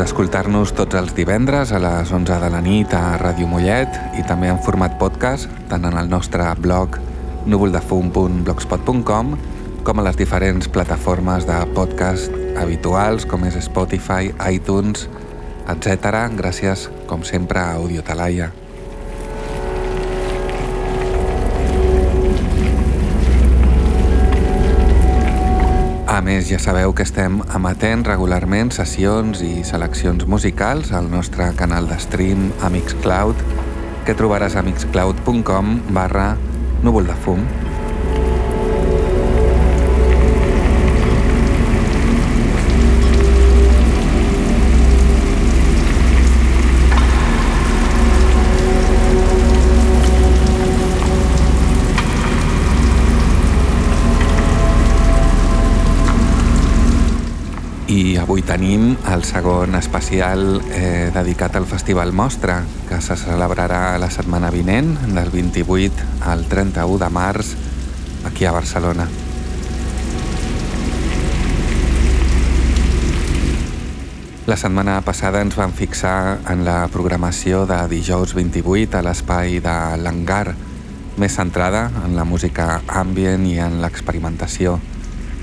Pots escoltar-nos tots els divendres a les 11 de la nit a Ràdio Mollet i també en format podcast tant en el nostre blog núvoldefum.blogspot.com com a les diferents plataformes de podcast habituals com és Spotify, iTunes, etc. Gràcies, com sempre, a Audiotalaia. A més, ja sabeu que estem emetent regularment sessions i seleccions musicals al nostre canal de stream a Mixcloud, que trobaràs a mixcloud.com barra núvol de fum. Tenim el segon especial eh, dedicat al Festival Mostra, que se celebrarà la setmana vinent, del 28 al 31 de març, aquí a Barcelona. La setmana passada ens vam fixar en la programació de dijous 28 a l'espai de l'Hangar, més centrada en la música ambient i en l'experimentació.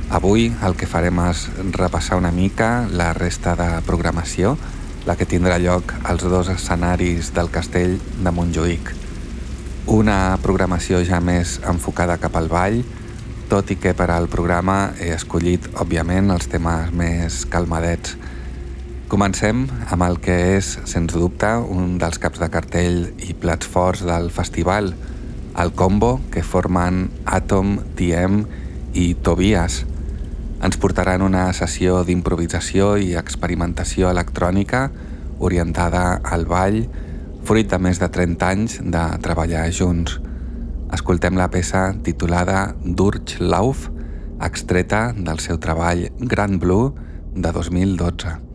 Avui el que farem és repassar una mica la resta de programació, la que tindrà lloc als dos escenaris del castell de Montjuïc. Una programació ja més enfocada cap al ball, tot i que per al programa he escollit, òbviament, els temes més calmadets. Comencem amb el que és, sens dubte, un dels caps de cartell i plats forts del festival, el combo que formen Atom, TM i Tobias, ens portaran una sessió d'improvisació i experimentació electrònica orientada al ball, fruit de més de 30 anys de treballar junts. Escoltem la peça titulada Durch Lauf, extreta del seu treball Grand Blue de 2012.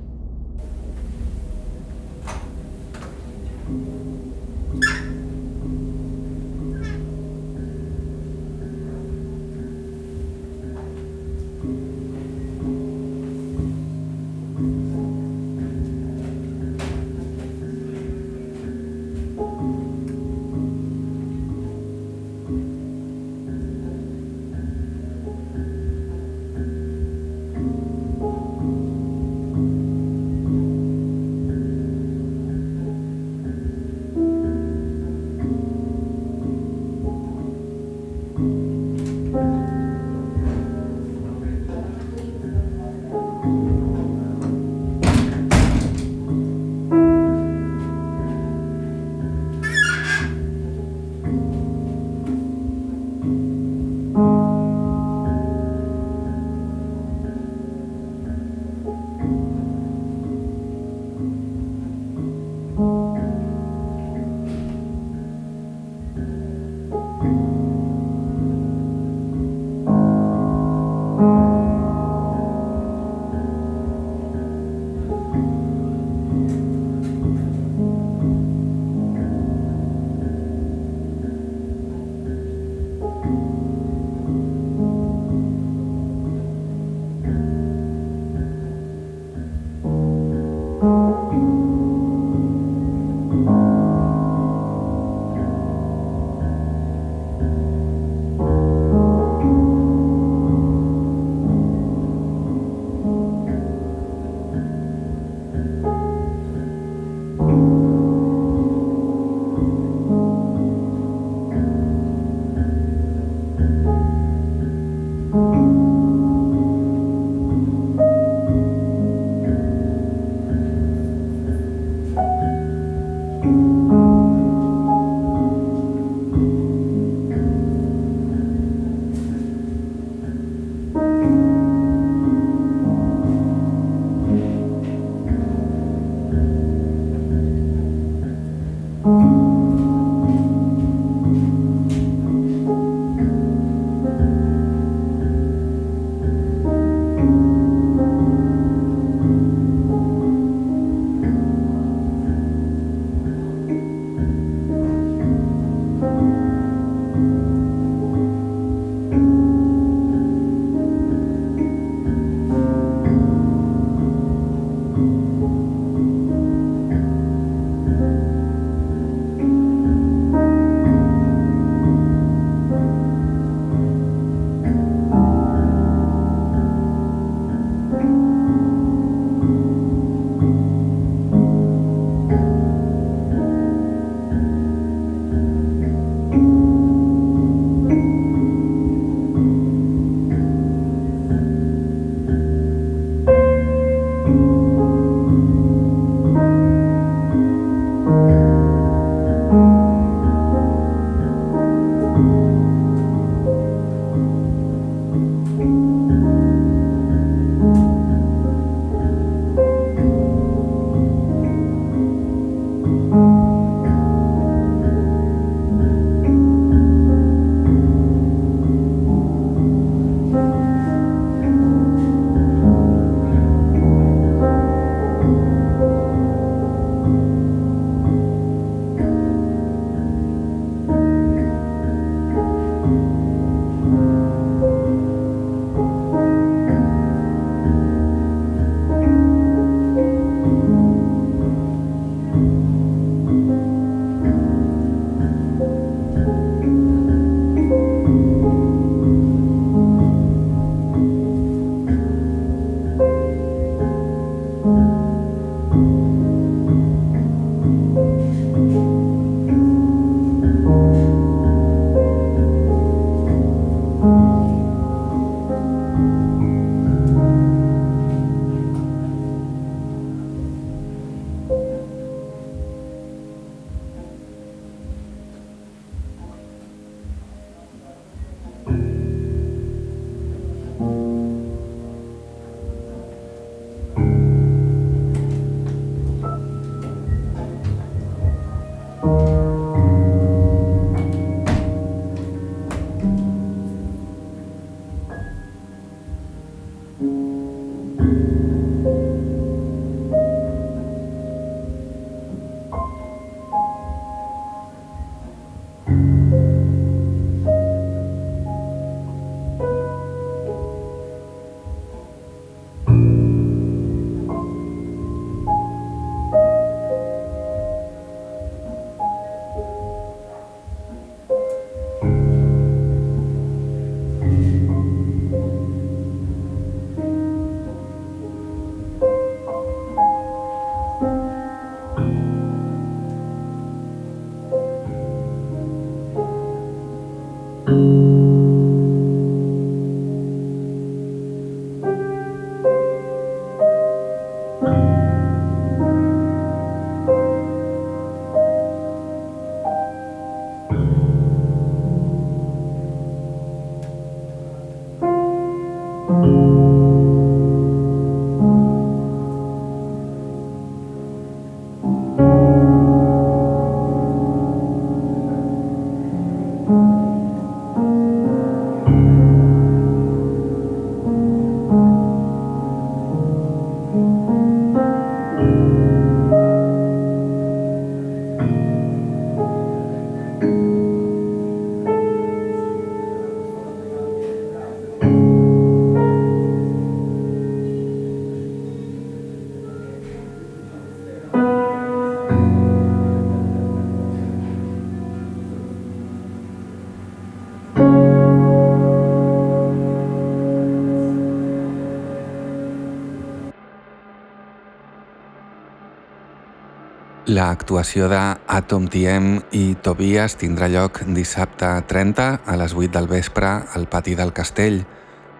L'actuació d'Atom TM i Tobias tindrà lloc dissabte 30 a les 8 del vespre al pati del castell,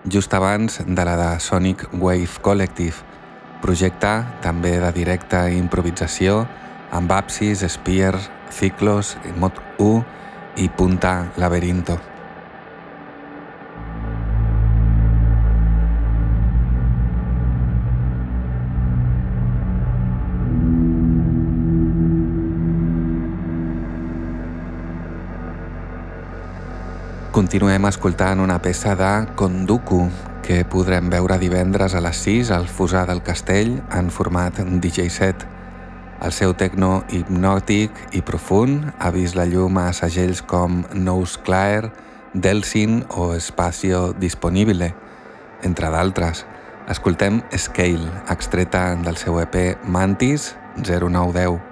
just abans de la de Sonic Wave Collective, projecte també de directa improvisació amb Apsis, Spear, Ciclos, Mod 1 i Punta Laberinto. Continuem escoltant una peça de Konduku, que podrem veure divendres a les 6 al Fusar del Castell en format DJ set. El seu tecno hipnòtic i profund ha vist la llum a segells com Nose Claire, Delsin o Espacio Disponibile, entre d'altres. Escoltem Scale, extreta del seu EP Mantis 0910.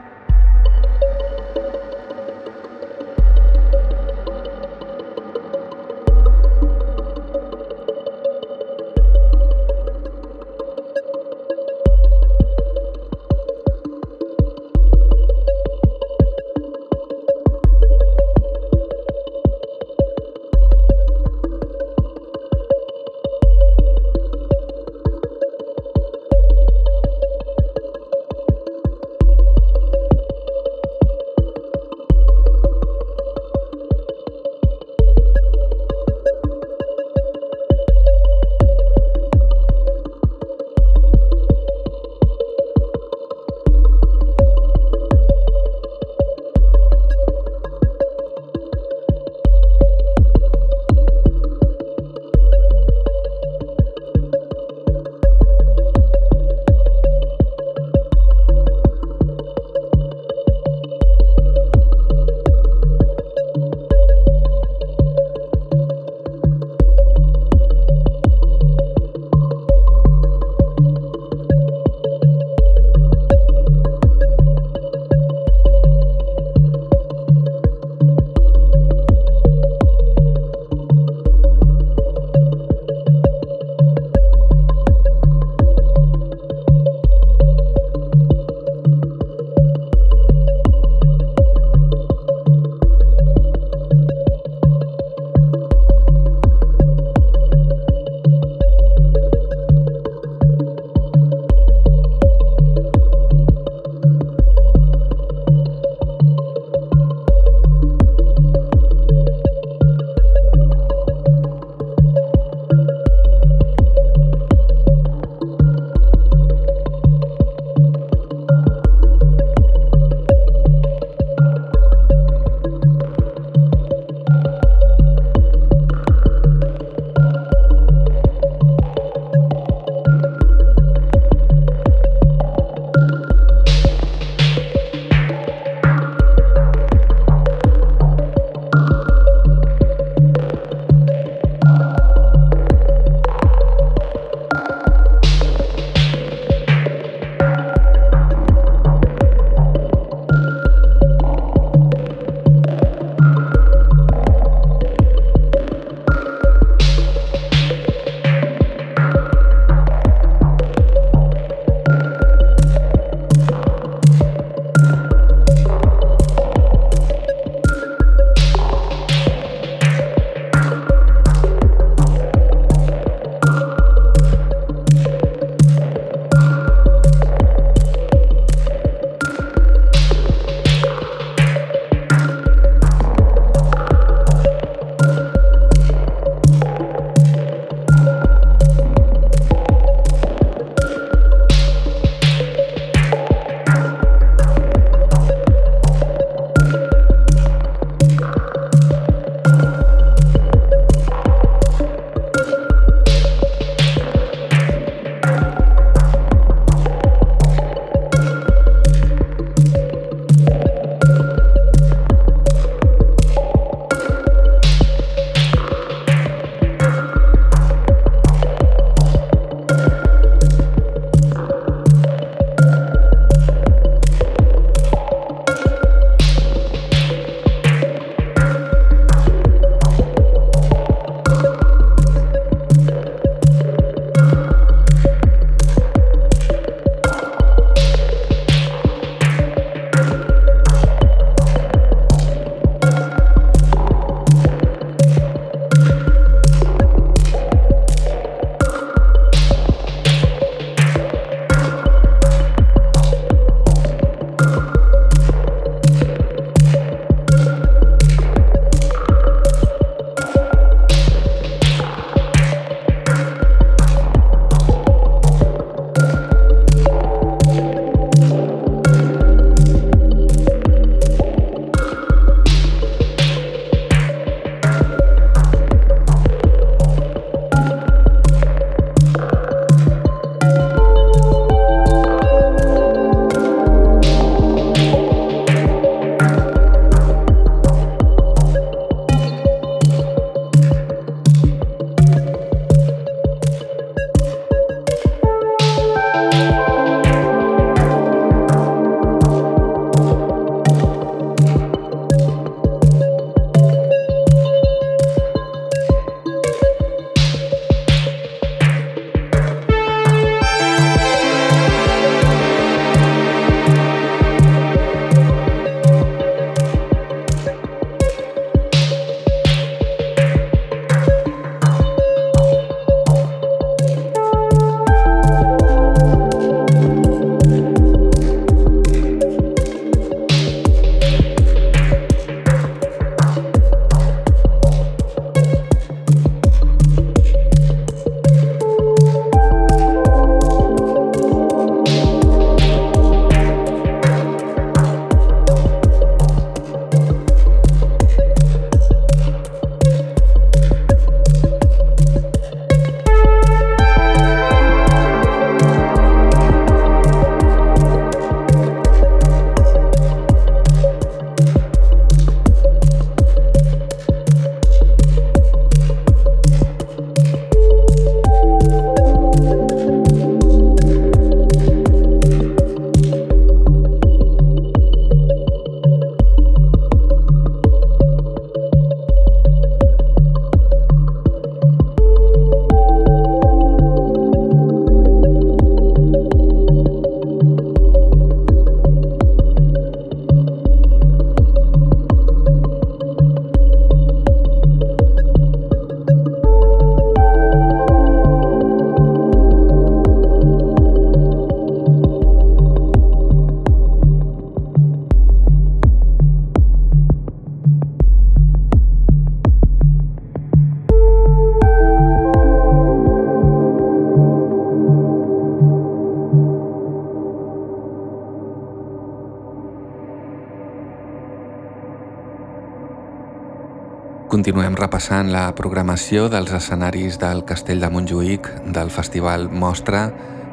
Repassant la programació dels escenaris del Castell de Montjuïc del Festival Mostra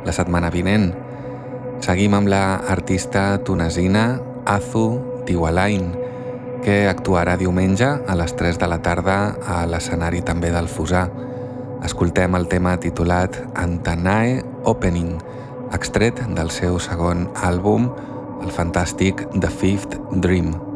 la setmana vinent. Seguim amb la artista tunesina Azu Tiwalain, que actuarà diumenge a les 3 de la tarda a l'escenari també del Fusà. Escoltem el tema titulat Antanae Opening, extret del seu segon àlbum, el fantàstic The Fifth Dream.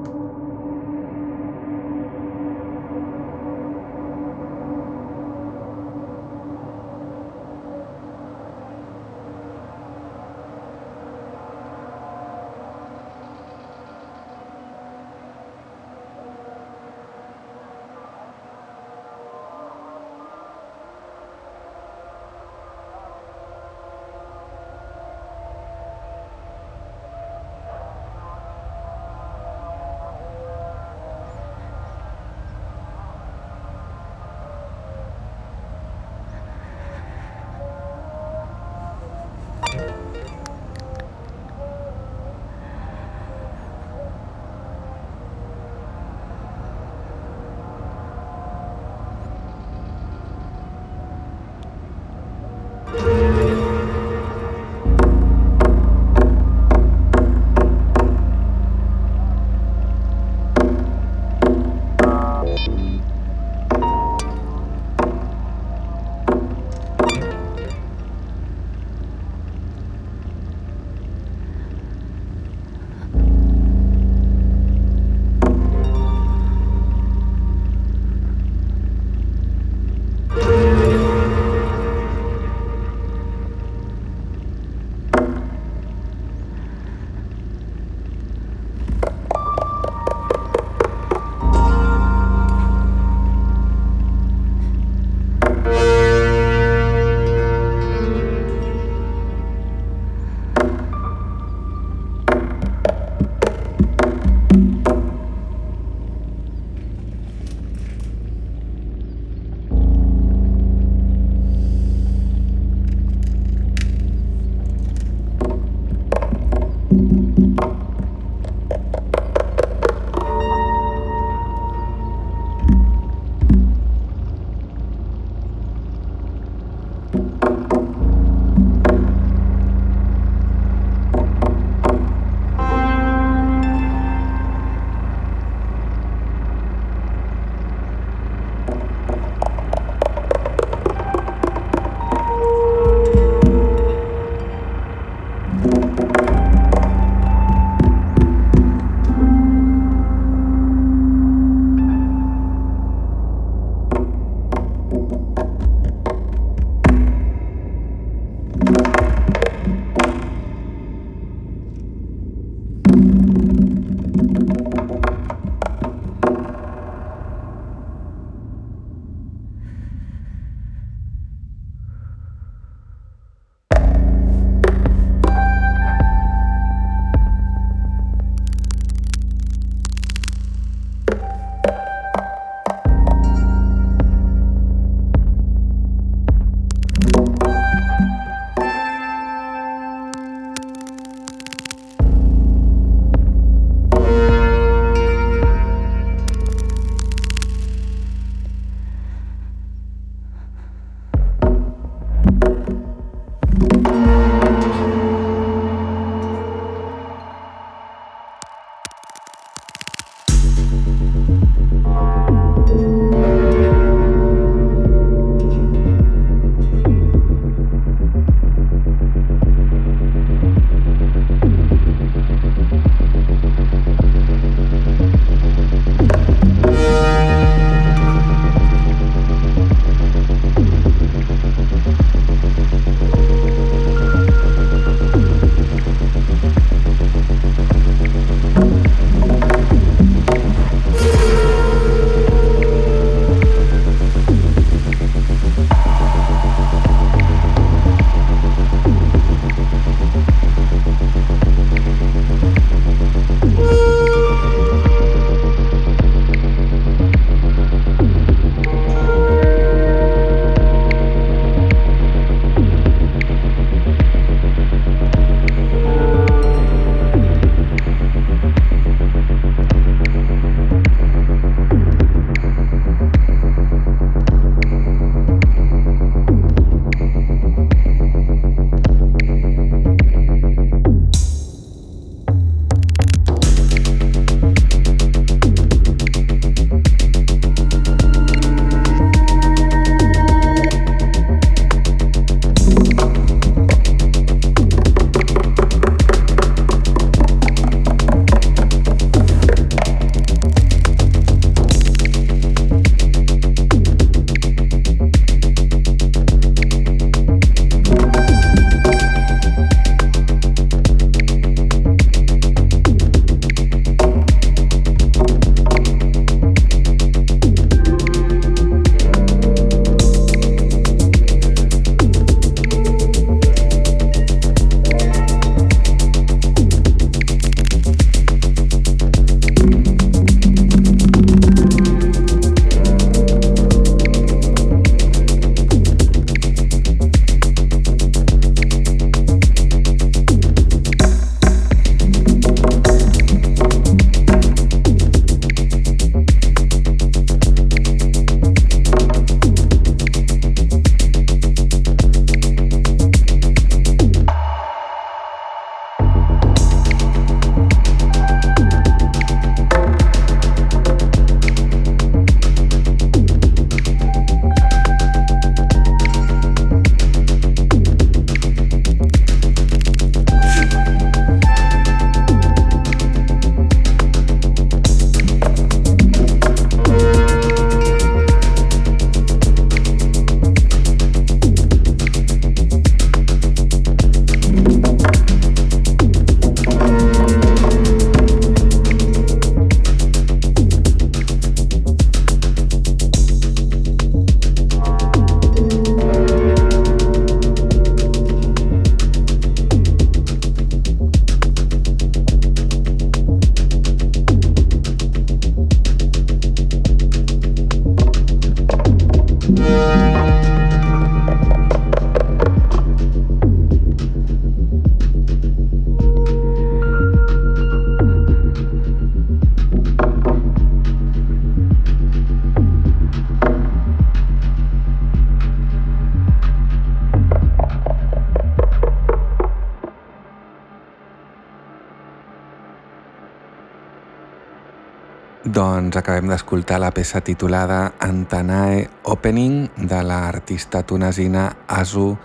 D'escoltar la peça titulada Antanae Opening de l'artista tunesina Azu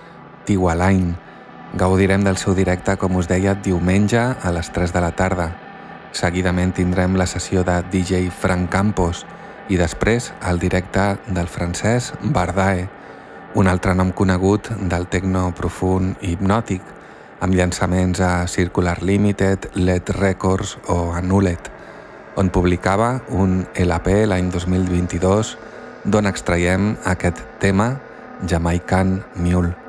Tiwalain. Gaudirem del seu directe, com us deia, diumenge a les 3 de la tarda. Seguidament tindrem la sessió de DJ Frank Campos i després el directe del francès Bardae, un altre nom conegut del tecno profund i hipnòtic, amb llançaments a Circular Limited, LED Records o a Nullet on publicava un LP l'any 2022 d'on extraiem aquest tema Jamaican Mule.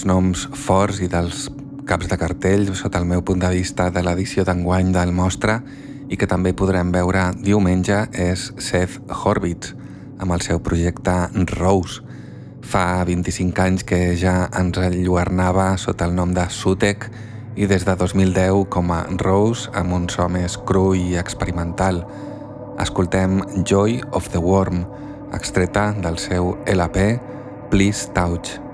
Dels noms forts i dels caps de cartell, sota el meu punt de vista, de l'edició d'enguany del Mostra i que també podrem veure diumenge és Seth Horvitz, amb el seu projecte Rose. Fa 25 anys que ja ens enlluernava sota el nom de Sutec i des de 2010 com a Rose amb un so més cru i experimental. Escoltem Joy of the Worm, extreta del seu LP Please Touch.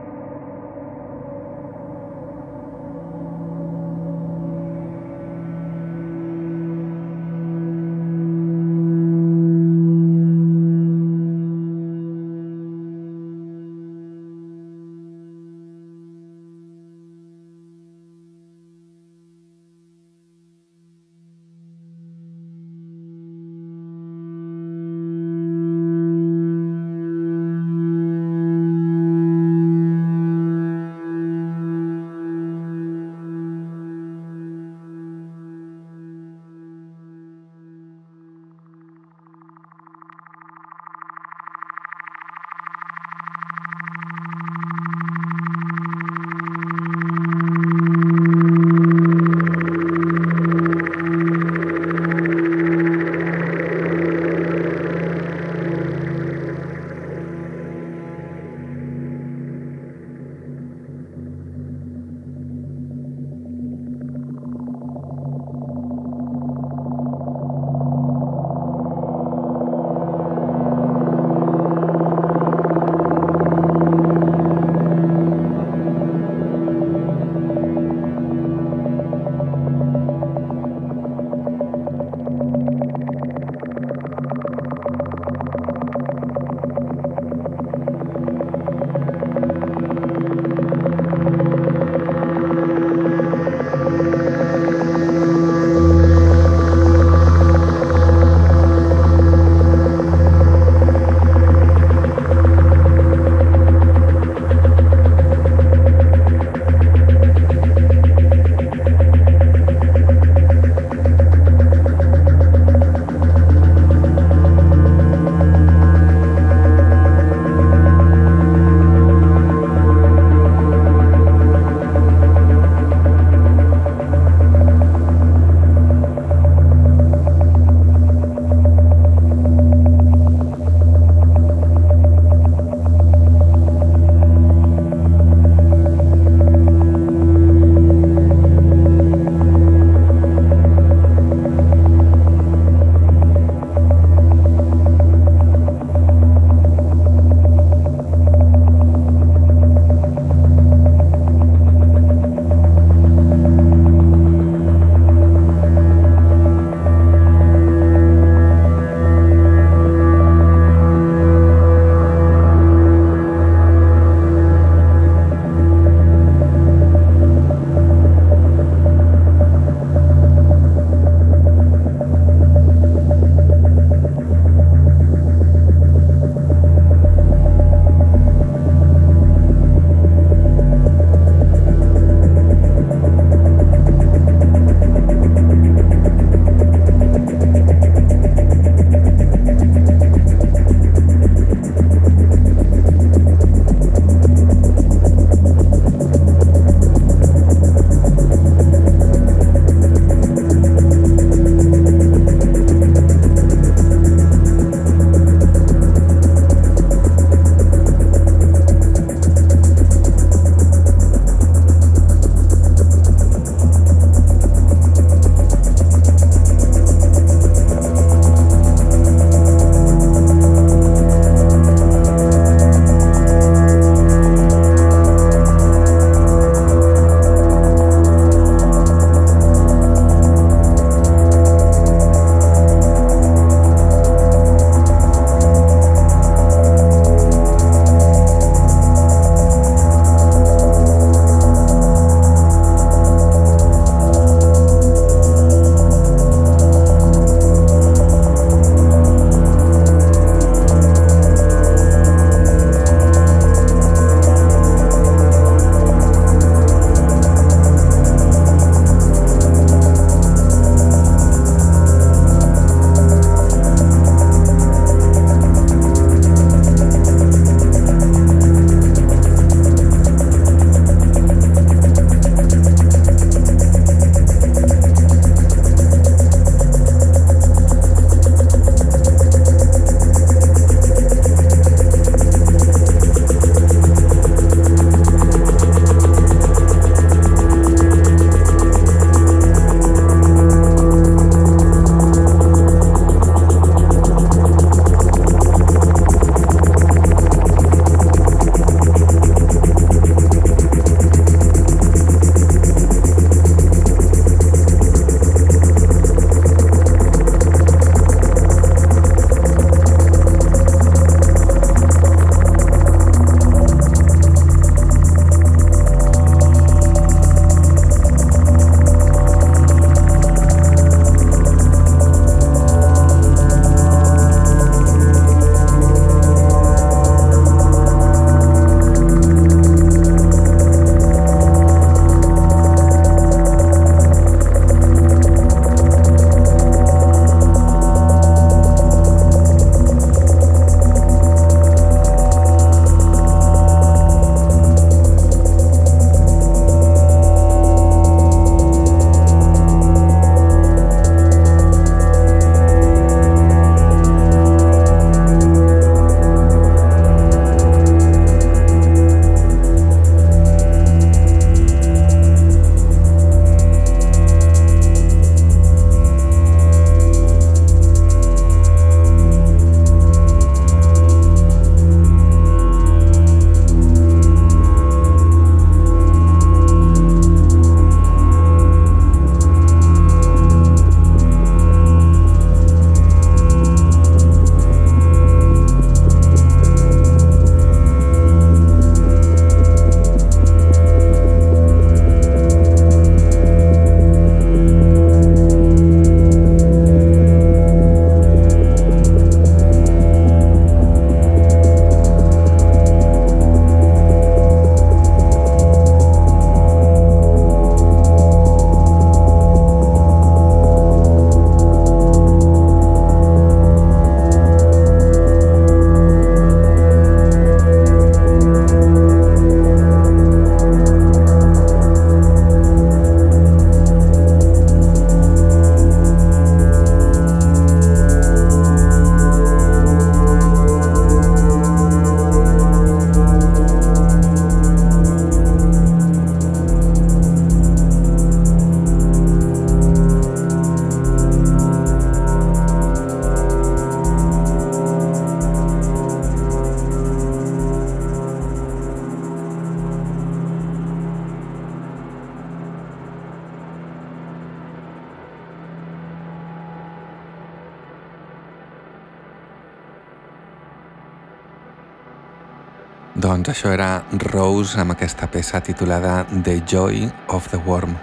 Això era Rose amb aquesta peça titulada The Joy of the Worm.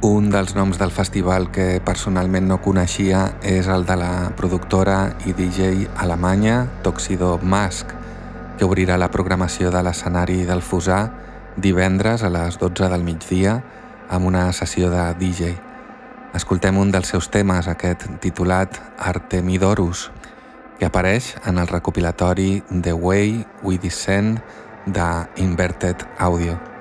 Un dels noms del festival que personalment no coneixia és el de la productora i DJ alemanya Toxido Mask, que obrirà la programació de l'escenari del Fusà divendres a les 12 del migdia amb una sessió de DJ. Escoltem un dels seus temes, aquest titulat Artemidorus, que apareix en el recopilatori The Way We Descend de Inverted Audio.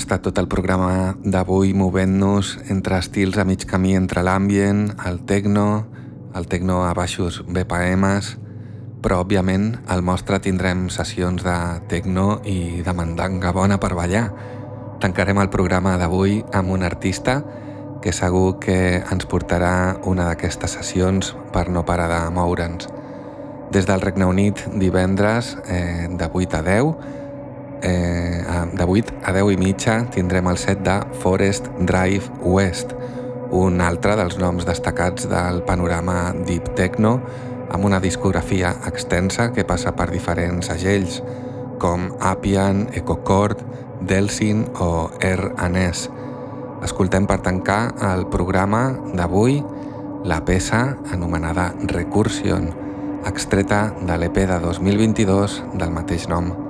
Estat tot el programa d'avui movent-nos entre estils a mig camí entre l'ambient, el techno, el techno a baixos BPMs, però òbviament al mostre tindrem sessions de techno i de mandanga bona per ballar. Tancarem el programa d'avui amb un artista que segur que ens portarà una d'aquestes sessions per no parar de moure'ns. Des del Regne Unit divendres eh, de 8 a 10 eh, de 8 a 10 i mitja tindrem el set de Forest Drive West, un altre dels noms destacats del panorama Deep Techno amb una discografia extensa que passa per diferents segells com Appian, EcoCord, Delsin o R&S. Escoltem per tancar el programa d'avui la peça anomenada Recursion, extreta de l'EP de 2022 del mateix nom.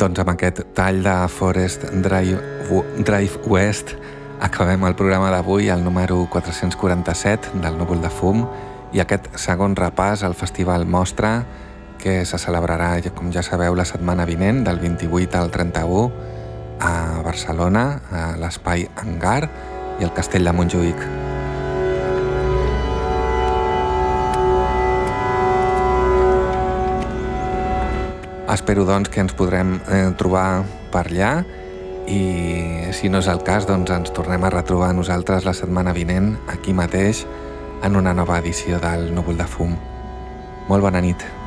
Doncs amb aquest tall de Forest Drive, Drive West acabem el programa d'avui, el número 447 del Núvol de Fum i aquest segon repàs al Festival Mostra que se celebrarà, com ja sabeu, la setmana vinent, del 28 al 31 a Barcelona, a l'Espai Hangar i al Castell de Montjuïc. Espero doncs que ens podrem eh, trobar per allà i si no és el cas doncs ens tornem a retrobar nosaltres la setmana vinent aquí mateix en una nova edició del Núvol de Fum. Molt bona nit.